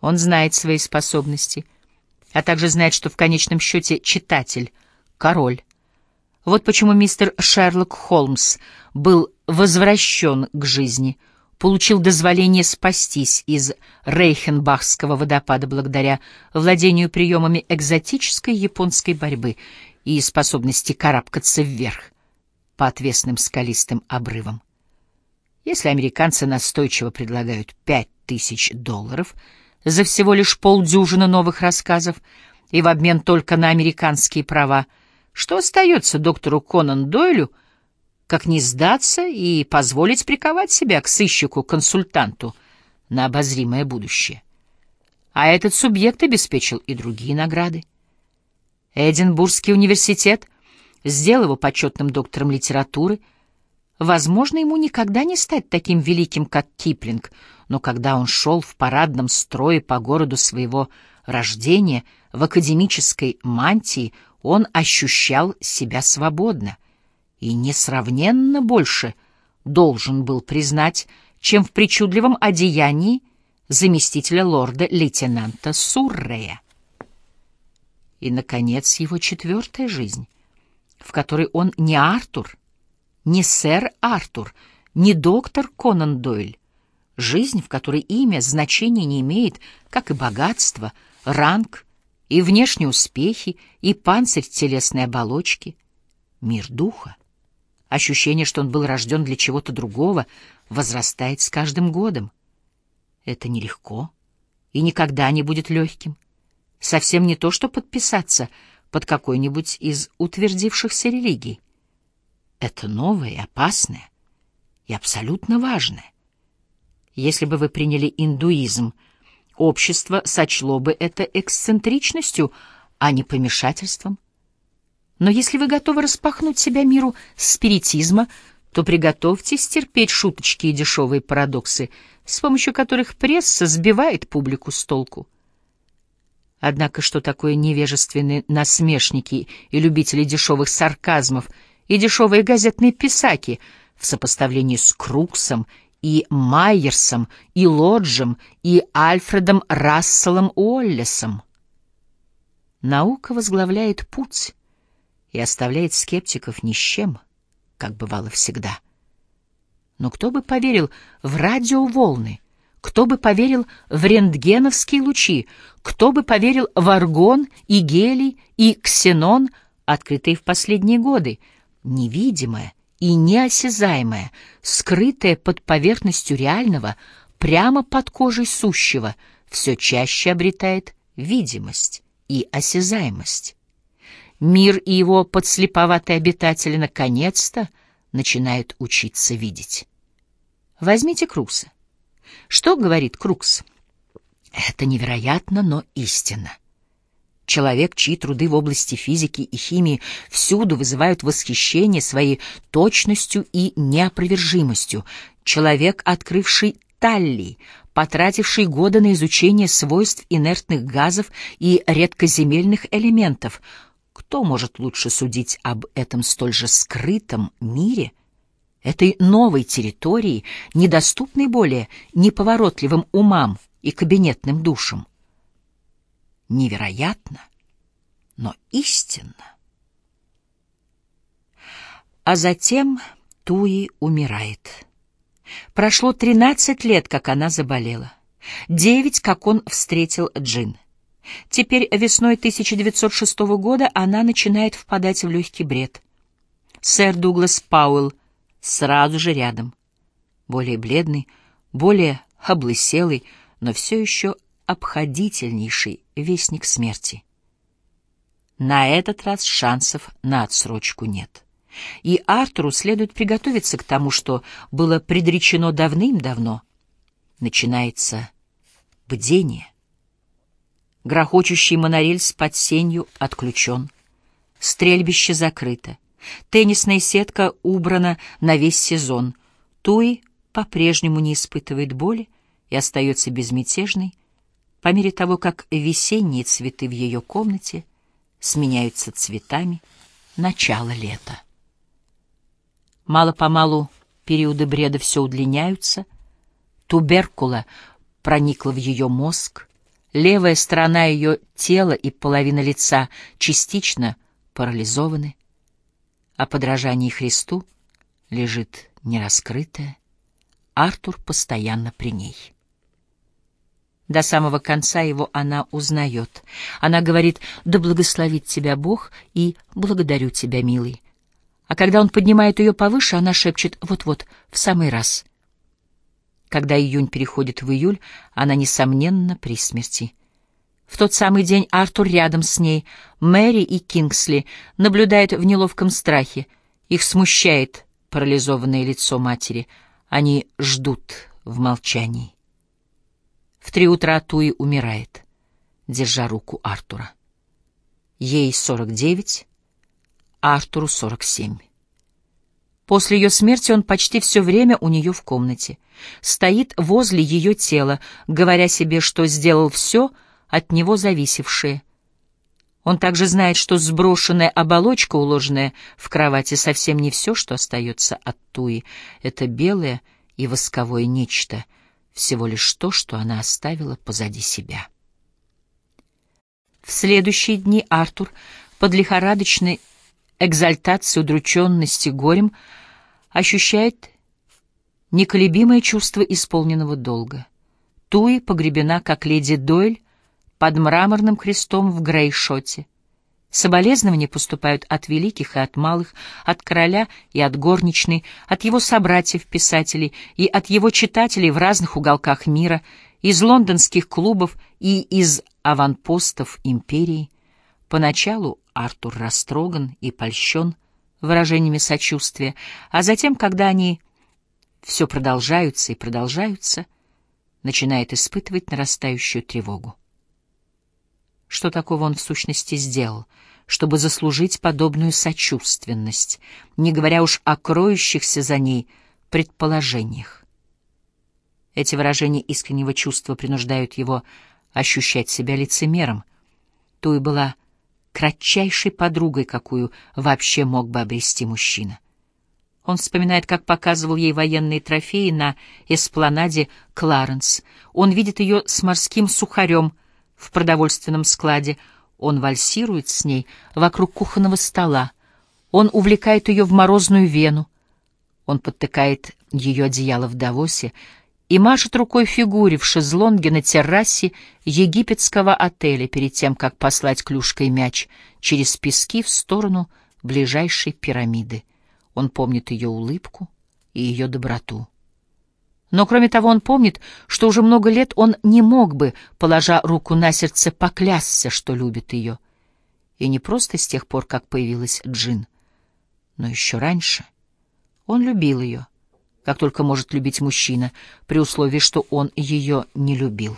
Он знает свои способности, а также знает, что в конечном счете читатель — король. Вот почему мистер Шерлок Холмс был возвращен к жизни, получил дозволение спастись из Рейхенбахского водопада благодаря владению приемами экзотической японской борьбы и способности карабкаться вверх по отвесным скалистым обрывам. Если американцы настойчиво предлагают пять тысяч долларов за всего лишь полдюжины новых рассказов и в обмен только на американские права, что остается доктору Конан Дойлю, как не сдаться и позволить приковать себя к сыщику-консультанту на обозримое будущее? А этот субъект обеспечил и другие награды. Эдинбургский университет сделал его почетным доктором литературы — Возможно, ему никогда не стать таким великим, как Киплинг, но когда он шел в парадном строе по городу своего рождения, в академической мантии, он ощущал себя свободно и несравненно больше должен был признать, чем в причудливом одеянии заместителя лорда-лейтенанта Суррея. И, наконец, его четвертая жизнь, в которой он не Артур, не сэр Артур, не доктор Конан Дойль. Жизнь, в которой имя значения не имеет, как и богатство, ранг, и внешние успехи, и панцирь телесной оболочки. Мир духа. Ощущение, что он был рожден для чего-то другого, возрастает с каждым годом. Это нелегко и никогда не будет легким. Совсем не то, что подписаться под какой-нибудь из утвердившихся религий. Это новое и опасное, и абсолютно важное. Если бы вы приняли индуизм, общество сочло бы это эксцентричностью, а не помешательством. Но если вы готовы распахнуть себя миру спиритизма, то приготовьтесь терпеть шуточки и дешевые парадоксы, с помощью которых пресса сбивает публику с толку. Однако что такое невежественные насмешники и любители дешевых сарказмов — и дешевые газетные писаки в сопоставлении с Круксом и Майерсом, и Лоджем, и Альфредом Расселом Уоллесом. Наука возглавляет путь и оставляет скептиков ни с чем, как бывало всегда. Но кто бы поверил в радиоволны, кто бы поверил в рентгеновские лучи, кто бы поверил в аргон и гелий и ксенон, открытые в последние годы — невидимое и неосязаемое, скрытое под поверхностью реального, прямо под кожей сущего, все чаще обретает видимость и осязаемость. Мир и его подслеповатые обитатели наконец-то начинают учиться видеть. Возьмите Крукса. Что говорит Крукс? Это невероятно, но истинно. Человек, чьи труды в области физики и химии всюду вызывают восхищение своей точностью и неопровержимостью. Человек, открывший Талли, потративший годы на изучение свойств инертных газов и редкоземельных элементов. Кто может лучше судить об этом столь же скрытом мире, этой новой территории, недоступной более неповоротливым умам и кабинетным душам? Невероятно, но истинно. А затем Туи умирает. Прошло тринадцать лет, как она заболела. Девять, как он встретил Джин. Теперь весной 1906 года она начинает впадать в легкий бред. Сэр Дуглас Пауэлл сразу же рядом. Более бледный, более облыселый, но все еще обходительнейший вестник смерти. На этот раз шансов на отсрочку нет. И Артуру следует приготовиться к тому, что было предречено давным-давно. Начинается бдение. Грохочущий монорельс под сенью отключен. Стрельбище закрыто. Теннисная сетка убрана на весь сезон. Туи по-прежнему не испытывает боли и остается безмятежной, по мере того, как весенние цветы в ее комнате сменяются цветами начала лета. Мало-помалу периоды бреда все удлиняются, туберкула проникла в ее мозг, Левая сторона ее тела и половина лица частично парализованы, а подражание Христу лежит нераскрытое. Артур постоянно при ней. До самого конца его она узнает. Она говорит «Да благословит тебя Бог» и «Благодарю тебя, милый». А когда он поднимает ее повыше, она шепчет «Вот-вот, в самый раз». Когда июнь переходит в июль, она, несомненно, при смерти. В тот самый день Артур рядом с ней, Мэри и Кингсли, наблюдают в неловком страхе. Их смущает парализованное лицо матери. Они ждут в молчании. В три утра Туи умирает, держа руку Артура. Ей сорок девять, Артуру сорок семь. После ее смерти он почти все время у нее в комнате. Стоит возле ее тела, говоря себе, что сделал все от него зависевшее. Он также знает, что сброшенная оболочка, уложенная в кровати, совсем не все, что остается от Туи. Это белое и восковое нечто — всего лишь то, что она оставила позади себя. В следующие дни Артур под лихорадочной экзальтацией удрученности горем ощущает неколебимое чувство исполненного долга. Туи погребена, как леди Дойль, под мраморным крестом в Грейшоте — Соболезнования поступают от великих и от малых, от короля и от горничной, от его собратьев-писателей и от его читателей в разных уголках мира, из лондонских клубов и из аванпостов империи. Поначалу Артур растроган и польщен выражениями сочувствия, а затем, когда они все продолжаются и продолжаются, начинает испытывать нарастающую тревогу. Что такого он в сущности сделал, чтобы заслужить подобную сочувственность, не говоря уж о кроющихся за ней предположениях? Эти выражения искреннего чувства принуждают его ощущать себя лицемером. Туи была кратчайшей подругой, какую вообще мог бы обрести мужчина. Он вспоминает, как показывал ей военные трофеи на эспланаде Кларенс. Он видит ее с морским сухарем — в продовольственном складе. Он вальсирует с ней вокруг кухонного стола. Он увлекает ее в морозную вену. Он подтыкает ее одеяло в Давосе и машет рукой фигуре в шезлонге на террасе египетского отеля перед тем, как послать клюшкой мяч через пески в сторону ближайшей пирамиды. Он помнит ее улыбку и ее доброту. Но, кроме того, он помнит, что уже много лет он не мог бы, положа руку на сердце, поклясться, что любит ее. И не просто с тех пор, как появилась Джин, но еще раньше. Он любил ее, как только может любить мужчина, при условии, что он ее не любил.